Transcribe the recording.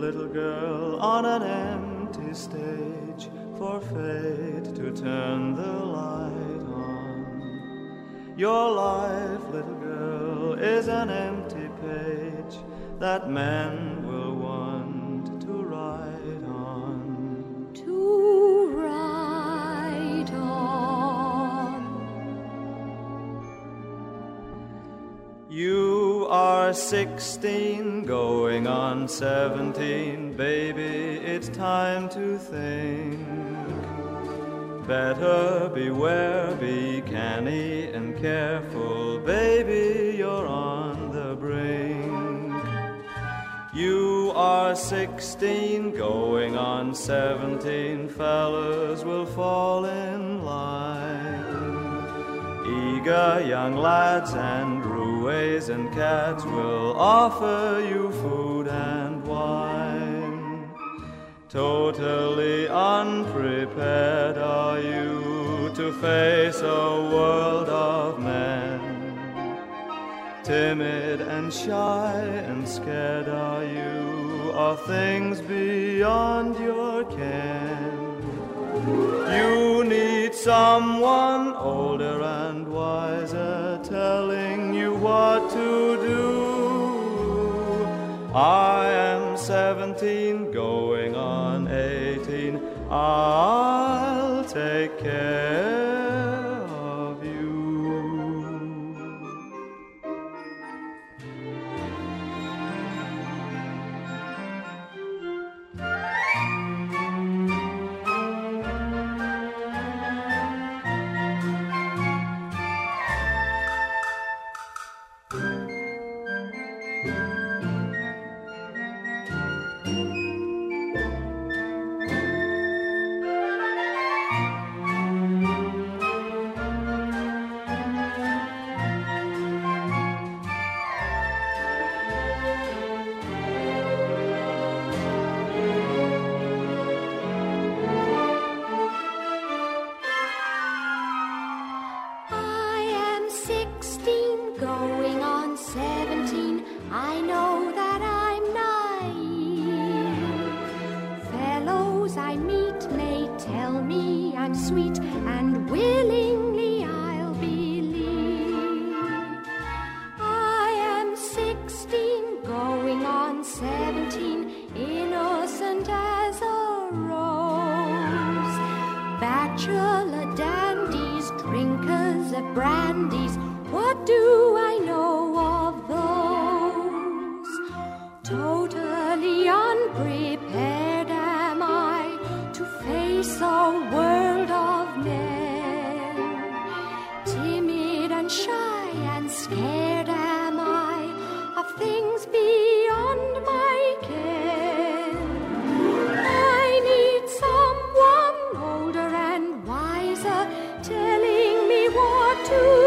little girl, on an empty stage for fate to turn the light on. Your life, little girl, is an empty page that men will want to write on. To write on. You are 16, going on 17, baby, it's time to think. Better beware, be canny and careful, baby, you're on the brink. You are 16, going on 17, fellas will fall in line. Eager young lads and roues and cats will offer you food and wine. Totally unprepared are you to face a world of men. Timid and shy and scared are you of things beyond your ken. You need someone older and wiser telling what to do. I am 17, going on 18. I'll take care sweet, and willingly I'll believe. I am 16, going on 17, innocent as a rose. Bachelor dandies, drinkers of brandies, shy and scared am I of things beyond my ken. I need someone older and wiser telling me what to